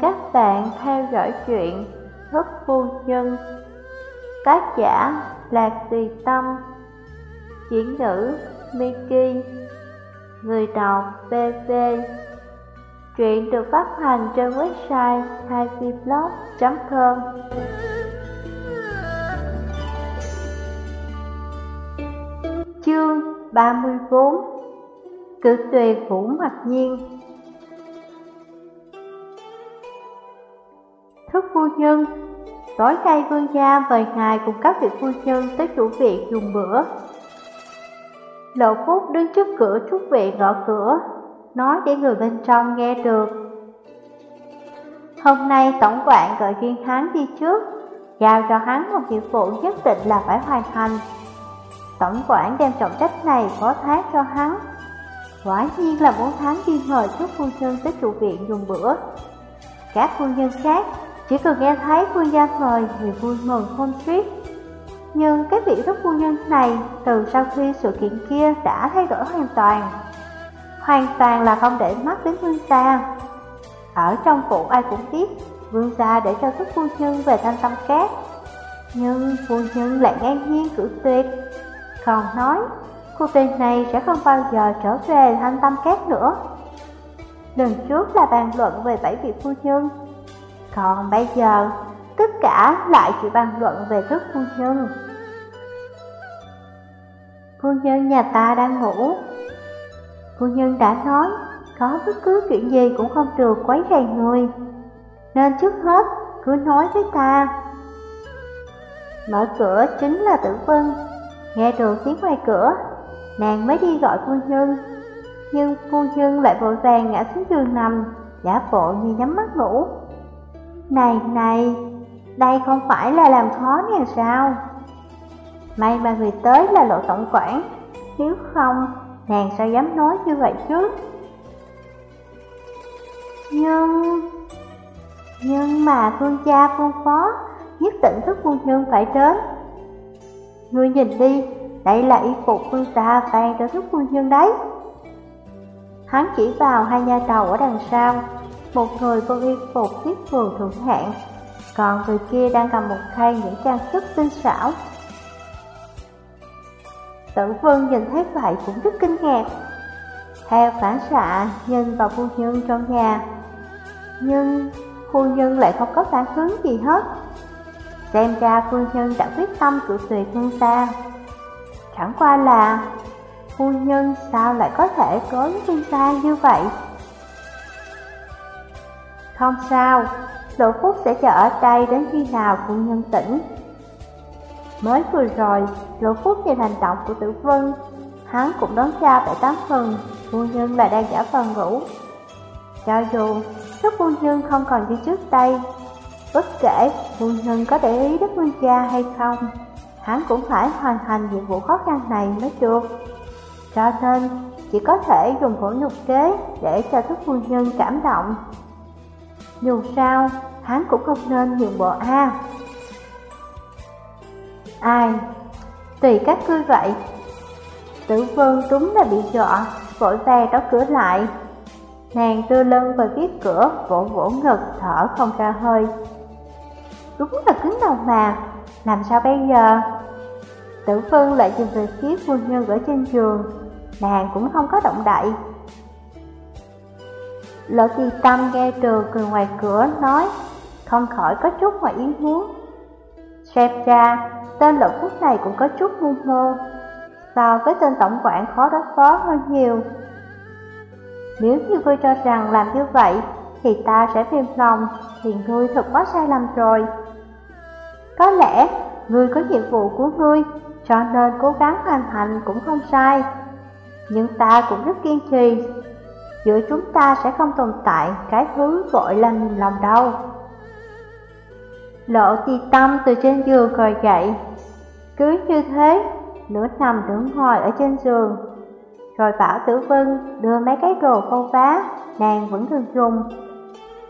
các bạn theo dõi chuyện Thức Phu Nhân. Tác giả Lạc Tùy Tâm. Diễn ngữ Miki. Người đọc BV Truyện được phát hành trên website haiviblog.com Chương 34 Cử tuyệt Vũ Mặc Nhiên. Thức phu nhân. Tối nay vương gia mời ngài cùng các vị phu nhân tới chủ viện dùng bữa. Lộ Phúc đứng trước cửa trúc viện gõ cửa, Nói để người bên trong nghe được. Hôm nay tổng quản gọi riêng hắn đi trước, Giao cho hắn một nhiệm vụ nhất định là phải hoàn thành. Tổng quản đem trọng trách này phó thác cho hắn. Quả nhiên là muốn hắn đi mời thức phu nhân tới chủ viện dùng bữa. Các phu nhân khác chỉ cần nghe thấy vương gia mời thì vui mừng không xiết Nhưng cái vị thức phu nhân này từ sau khi sự kiện kia đã thay đổi hoàn toàn. Hoàn toàn là không để mắt đến vương gia. Ở trong phủ ai cũng biết, Vương gia để cho thức phu nhân về thanh tâm cát. Nhưng phu nhân lại ngang nhiên cử tuyệt. Còn nói, cô tên này sẽ không bao giờ trở về thanh tâm cát nữa. Lần trước là bàn luận về bảy vị phu nhân còn bây giờ, tất cả lại chỉ bàn luận về thức phu nhân. Phu nhân nhà ta đang ngủ. Phu nhân đã nói, có bất cứ chuyện gì cũng không được quấy rầy người. Nên trước hết, cứ nói với ta. Mở cửa chính là tử vân, nghe được tiếng ngoài cửa, nàng mới đi gọi phu nhân. Nhưng phu nhân lại vội vàng ngã xuống giường nằm, giả bộ như nhắm mắt ngủ. Này này, đây không phải là làm khó nàng sao? May mà người tới là lộ tổng quản, nếu không, nàng sao dám nói như vậy chứ? Nhưng... Nhưng mà phương cha phương phó nhất định thức phu nhân phải đến. Ngươi nhìn đi, đây là y phục phương ta vàng cho thức phu nhân đấy. Hắn chỉ vào hai nha đầu ở đằng sau, một người con y phục thiết phường thượng hạng, còn người kia đang cầm một khay những trang sức tinh xảo. Tử Vân nhìn thấy vậy cũng rất kinh ngạc. Theo phản xạ nhìn vào phu nhân trong nhà, nhưng phu nhân lại không có phản ứng gì hết. Xem ra phu nhân đã quyết tâm cự tuyệt hương ta. Chẳng qua là phu nhân sao lại có thể có với ta như vậy? Không sao, Lộ Phúc sẽ chờ ở đây đến khi nào phu nhân tỉnh. Mới vừa rồi, Lộ Phúc nhìn hành động của Tử Vân, hắn cũng đoán ra bảy tám phần, phu nhân là đang giả vờ ngủ. Cho dù lúc phu nhân không còn như trước đây, bất kể phu nhân có để ý đất Nguyên gia hay không, hắn cũng phải hoàn thành nhiệm vụ khó khăn này mới được. Cho nên, chỉ có thể dùng khổ nhục kế để cho thức phu nhân cảm động dù sao, hắn cũng không nên nhượng bộ A. Ai? Tùy các ngươi vậy. Tử vân đúng là bị dọa, vội vàng đóng cửa lại. Nàng đưa lưng vào viết cửa, vỗ vỗ ngực, thở không ra hơi. Đúng là cứng đầu mà, làm sao bây giờ? Tử vân lại nhìn về phía quân nhân ở trên giường. Nàng cũng không có động đậy. Lỗ ti tâm nghe trường cười ngoài cửa nói, Không khỏi có chút ngoài ý muốn. Xem ra, tên lộ phúc này cũng có chút ngu ngơ So với tên tổng quản khó đối phó hơn nhiều. Nếu như ngươi cho rằng làm như vậy, Thì ta sẽ phim lòng, Thì ngươi thật quá sai lầm rồi. Có lẽ, ngươi có nhiệm vụ của ngươi, Cho nên cố gắng hoàn thành cũng không sai. Nhưng ta cũng rất kiên trì giữa chúng ta sẽ không tồn tại cái thứ gọi là niềm lòng đâu. Lộ ti tâm từ trên giường ngồi dậy, cứ như thế, nửa nằm nửa ngồi ở trên giường. Rồi bảo tử vân đưa mấy cái đồ câu vá, nàng vẫn thường dùng.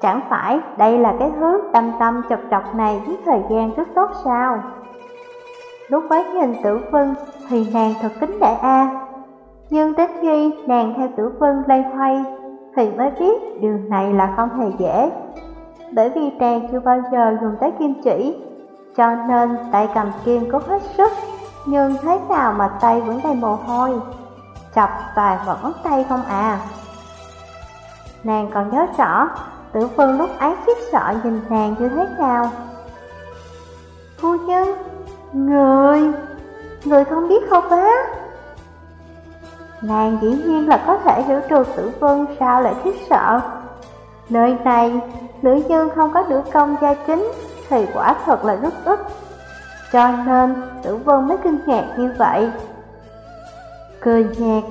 Chẳng phải đây là cái thứ tâm tâm chọc chọc này với thời gian rất tốt sao? Lúc mới nhìn tử vân thì nàng thật kính đại A, nhưng đến khi nàng theo tử vân lây hoay Thì mới biết điều này là không hề dễ bởi vì nàng chưa bao giờ dùng tới kim chỉ, cho nên tay cầm kim có hết sức, nhưng thế nào mà tay vẫn đầy mồ hôi, chọc toàn vào ngón tay không à. Nàng còn nhớ rõ, tử Vân lúc ấy khiếp sợ nhìn nàng như thế nào. Phu nhân, người, người không biết không á? Nàng dĩ nhiên là có thể hiểu được tử vân sao lại thích sợ. Nơi này, nữ nhân không có nữ công gia chính thì quả thật là rất ít. Cho nên tử vân mới kinh ngạc như vậy. Cười nhạt,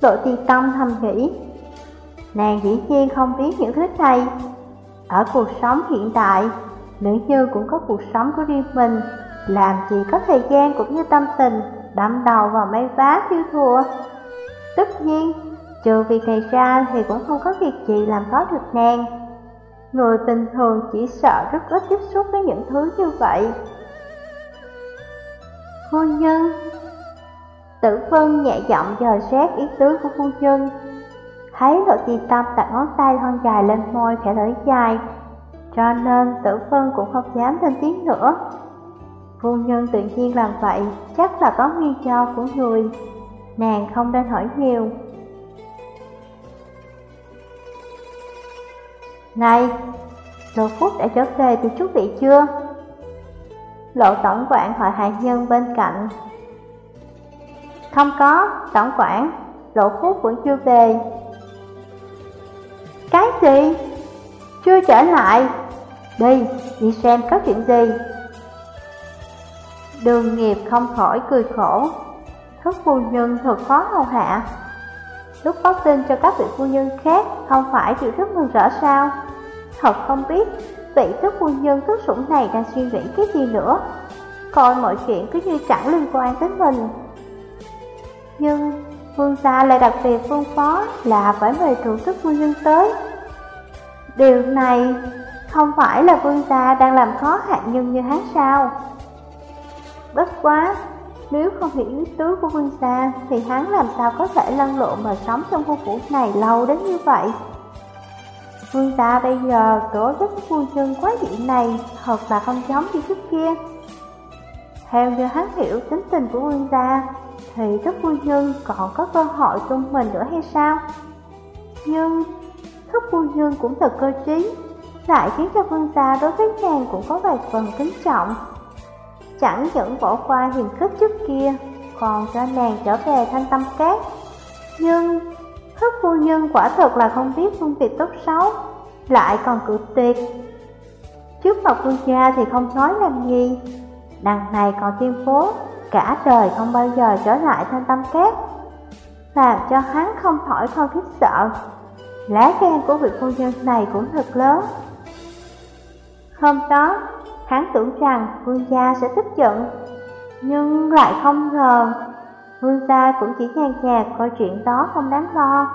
lộ ti tâm thầm nghĩ. Nàng dĩ nhiên không biết những thứ này. Ở cuộc sống hiện tại, nữ nhân cũng có cuộc sống của riêng mình, làm gì có thời gian cũng như tâm tình đâm đầu vào mấy vá thiêu thua. Tất nhiên, trừ việc này ra thì cũng không có việc gì làm khó được nàng. Người bình thường chỉ sợ rất ít tiếp xúc với những thứ như vậy. Hôn nhân. Tử Vân nhẹ giọng dò xét ý tứ của phu nhân. Thấy lộ chi tâm đặt ngón tay thon dài lên môi khẽ thở dài Cho nên tử Vân cũng không dám lên tiếng nữa. Phu nhân tự nhiên làm vậy chắc là có nguyên do của người. Nàng không nên hỏi nhiều. Này, Lộ Phúc đã trở về từ chút vị chưa? Lộ tổng quản hỏi hạ nhân bên cạnh. Không có, tổng quản, Lộ Phúc vẫn chưa về. Cái gì? Chưa trở lại. Đi, đi xem có chuyện gì. Đường nghiệp không khỏi cười khổ. Thất phu nhân thật khó hầu hạ. Lúc báo tin cho các vị phu nhân khác Không phải đều rất mừng rỡ sao? Thật không biết vị thức phu nhân thức sủng này đang suy nghĩ cái gì nữa? Coi mọi chuyện cứ như chẳng liên quan tới mình. Nhưng vương gia lại đặc biệt phương phó là phải mời thượng thức phu nhân tới. Điều này không phải là vương gia đang làm khó hạ nhân như hắn sao? Bất quá, nếu không hiểu ý tứ của vương gia Thì hắn làm sao có thể lăn lộn mà sống trong khu phủ này lâu đến như vậy? Vương gia bây giờ tổ chức vui chân quá dị này Thật là không giống như trước kia. Theo như hắn hiểu tính tình của vương gia Thì rất vui nhân còn có cơ hội tôn mình nữa hay sao? Nhưng thức vui nhân cũng thật cơ trí, Lại khiến cho vương gia đối với nàng cũng có vài phần kính trọng. Chẳng những bỏ qua hiền khích trước kia, Còn cho nàng trở về thanh tâm cát Nhưng Hức phu nhân quả thật là không biết phân biệt tốt xấu, Lại còn cự tuyệt. Trước mặt vương gia thì không nói làm gì, Đằng này còn tiên phố Cả đời không bao giờ trở lại thanh tâm cát Làm cho hắn không khỏi không khiếp sợ. Lá gan của vị phu nhân này cũng thật lớn. Hôm đó Hắn tưởng rằng vương gia sẽ tức giận, Nhưng lại không ngờ Vương gia cũng chỉ nhàn nhạt coi chuyện đó không đáng lo.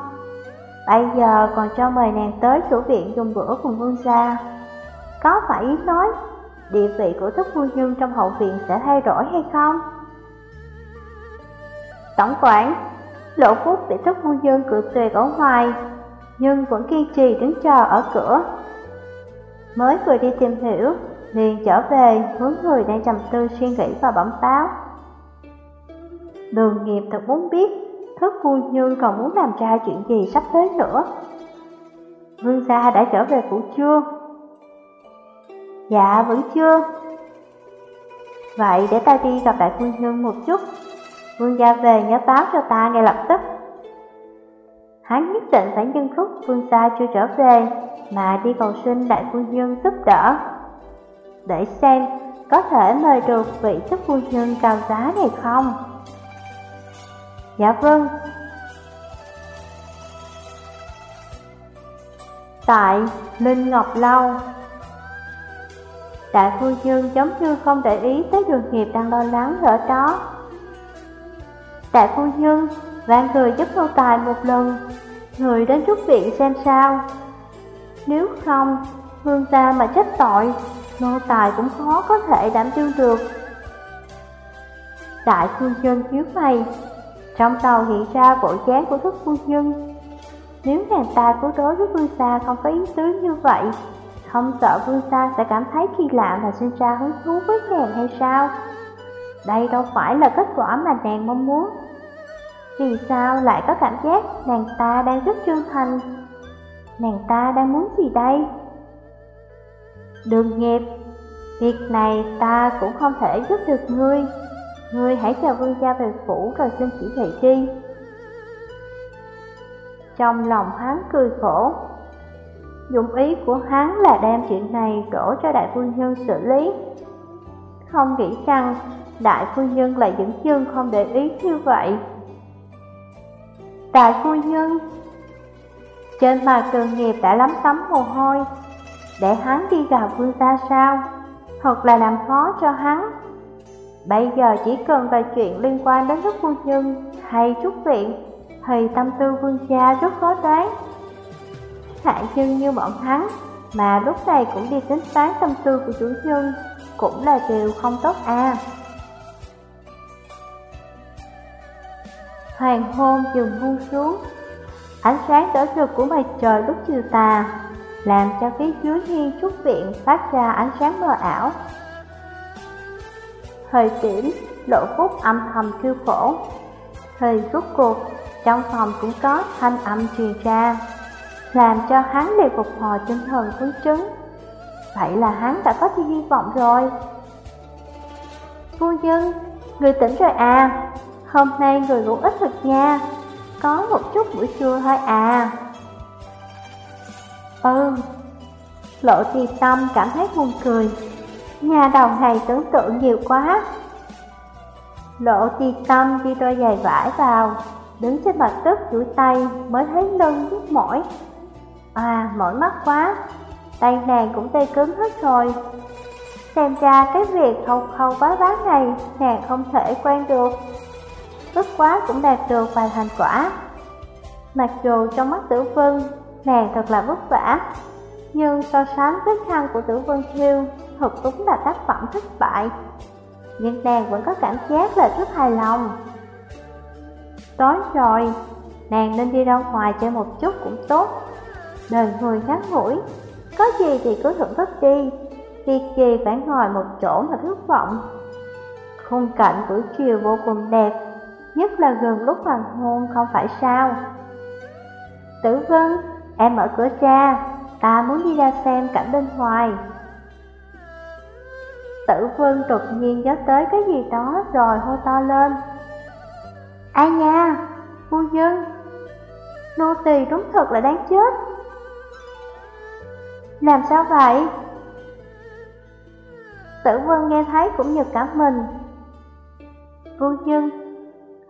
Bây giờ còn cho mời nàng tới chủ viện dùng bữa cùng vương gia Có phải ý nói Địa vị của thức phu nhân trong hậu viện sẽ thay đổi hay không? Tổng quản Lộ phúc bị thức phu nhân cự tuyệt ở ngoài, Nhưng vẫn kiên trì đứng chờ ở cửa. Mới vừa đi tìm hiểu liền trở về, hướng người đang trầm tư suy nghĩ và bẩm báo. Đường nghiệp thật muốn biết thức vui nhưng còn muốn làm ra chuyện gì sắp tới nữa. Vương gia đã trở về phủ chưa? Dạ vẫn chưa. Vậy để ta đi gặp đại phu nhân một chút. Vương gia về nhớ báo cho ta ngay lập tức. Hắn nhất định phải nhân lúc vương gia chưa trở về, mà đi cầu xin đại phu nhân giúp đỡ để xem có thể mời được vị chức phu nhân cao giá này không. Dạ vâng. Tại Linh Ngọc Lâu Đại phu nhân giống như không để ý tới đường nghiệp đang lo lắng ở đó. Đại phu nhân, vạn người giúp nô tài một lần, người đến trúc viện xem sao. Nếu không, vương ta mà chết tội, nô tài cũng khó có thể đảm đương được. Đại phu nhân nhíu mày, trong đầu hiện ra bộ dáng của thức phu nhân. Nếu nàng ta cố đối với vương gia không có ý tứ như vậy, Không sợ vương gia sẽ cảm thấy kỳ lạ và sinh ra hứng thú với nàng hay sao? Đây đâu phải là kết quả mà nàng mong muốn. Vì sao lại có cảm giác nàng ta đang rất chân thành? Nàng ta đang muốn gì đây? Đường nghiệp, việc này ta cũng không thể giúp được ngươi. Ngươi hãy chờ vương gia về phủ rồi xin chỉ thị đi. Trong lòng hắn cười khổ, Dụng ý của hắn là đem chuyện này đổ cho đại phu nhân xử lý Không nghĩ rằng đại phu nhân lại dẫn chương không để ý như vậy Đại phu nhân Trên mặt trường nghiệp đã lắm tấm mồ hôi để hắn đi gặp vương gia sao? Hoặc là làm khó cho hắn. Bây giờ chỉ cần là chuyện liên quan đến nước phu nhân hay trúc viện, Thì tâm tư vương gia rất khó đoán hạ nhân như bọn hắn, Mà lúc này cũng đi tính toán tâm tư của chủ nhân, Cũng là điều không tốt à. Hoàng hôn dừng buông xuống. Ánh sáng đỡ rực của mặt trời lúc chiều tà làm cho phía dưới hiên trúc viện phát ra ánh sáng mờ ảo Thời điểm lộ phúc âm thầm kêu khổ Thời rút cuộc Trong phòng cũng có thanh âm truyền ra làm cho hắn đều phục hồi tinh thần phấn chấn. Vậy là hắn đã có thi hy vọng rồi. Phu nhân, người tỉnh rồi à, hôm nay người ngủ ít thật nha, có một chút buổi trưa thôi à. Ừ, lộ trì tâm cảm thấy buồn cười, nhà đầu này tưởng tượng nhiều quá. Lộ trì tâm đi đôi giày vải vào, đứng trên mặt đất duỗi tay mới thấy lưng nhức mỏi. À, mỏi mắt quá, tay nàng cũng tê cứng hết rồi. Xem ra cái việc khâu khâu bá bá này nàng không thể quen được. Bất quá cũng đạt được vài thành quả. Mặc dù trong mắt tử vân, nàng thật là vất vả, nhưng so sánh với khăn của tử vân thiêu, thật đúng là tác phẩm thất bại. Nhưng nàng vẫn có cảm giác là rất hài lòng. Tối rồi, nàng nên đi ra ngoài chơi một chút cũng tốt. Đời người ngắn ngủi, có gì thì cứ thưởng thức đi, việc gì phải ngồi một chỗ mà thất vọng. Khung cảnh buổi chiều vô cùng đẹp, nhất là gần lúc hoàng hôn không phải sao. Tử Vân, em mở cửa ra, ta muốn đi ra xem cảnh bên ngoài. Tử Vân đột nhiên nhớ tới cái gì đó rồi hô to lên. Ai nha, phu nhân, nô tỳ đúng thật là đáng chết. Làm sao vậy? Tử Vân nghe thấy cũng như cả mình. Phu nhân,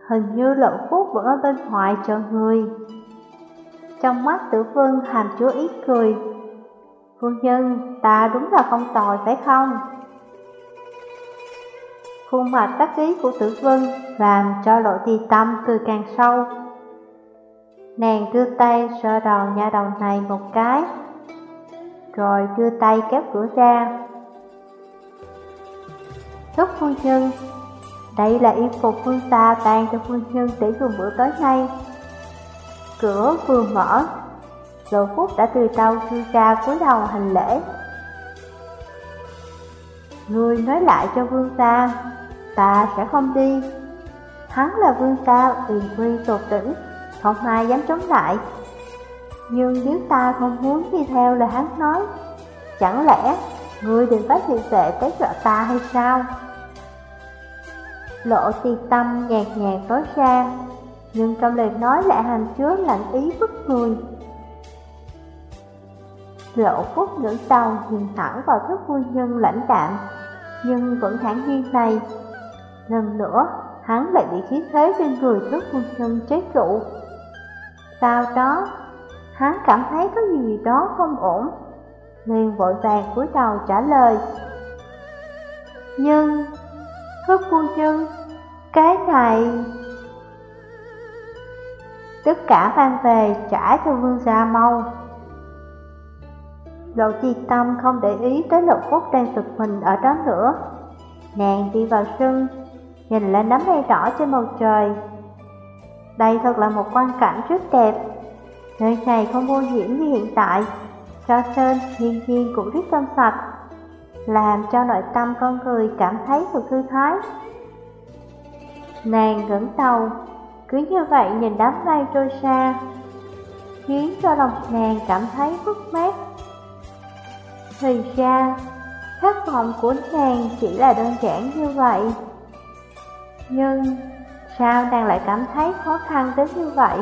hình như lợn phúc vẫn ở bên ngoài chờ người. Trong mắt tử vân hàm chúa ý cười. Phu nhân, ta đúng là không tồi phải không? Khuôn mặt đắc ý của tử vân làm cho lộ thi tâm cười càng sâu. Nàng đưa tay sờ đầu nhà đầu này một cái rồi đưa tay kéo cửa ra. Thúc phu nhân, đây là y phục phương ta tàn cho phu nhân để dùng bữa tối nay. Cửa vừa mở, Lộ Phúc đã từ tàu chui ra cúi đầu hành lễ. Người nói lại cho vương ta, ta sẽ không đi. Hắn là vương ta, quyền quy tột đỉnh, không ai dám chống lại. Nhưng nếu ta không muốn đi theo lời hắn nói Chẳng lẽ ngươi đừng phát hiện vệ tới dọa ta hay sao? Lộ tiệt tâm nhạt nhạt tối ra nhưng trong lời nói lại hàm chứa lạnh ý bức người. Lộ phúc ngữ sau nhìn thẳng vào thức phu nhân lãnh đạm Nhưng vẫn thản nhiên này. Lần nữa hắn lại bị khí thế trên người thức phu nhân chế trụ. Sau đó hắn cảm thấy có gì đó không ổn, liền vội vàng cúi đầu trả lời. Nhưng, thức phu nhân, cái này... Tất cả mang về trả cho vương gia mau. Lộ chi tâm không để ý tới lục phúc đang thực mình ở đó nữa. Nàng đi vào sân, nhìn lên đám mây đỏ trên bầu trời. Đây thật là một quan cảnh rất đẹp. Nơi này không vô nhiễm như hiện tại, cho nên thiên nhiên cũng rất trong sạch, làm cho nội tâm con người cảm thấy được thư thái. Nàng ngẩng đầu, cứ như vậy nhìn đám mây trôi xa, khiến cho lòng nàng cảm thấy mất mát. Thì ra, khát vọng của nàng chỉ là đơn giản như vậy. Nhưng sao nàng lại cảm thấy khó khăn đến như vậy?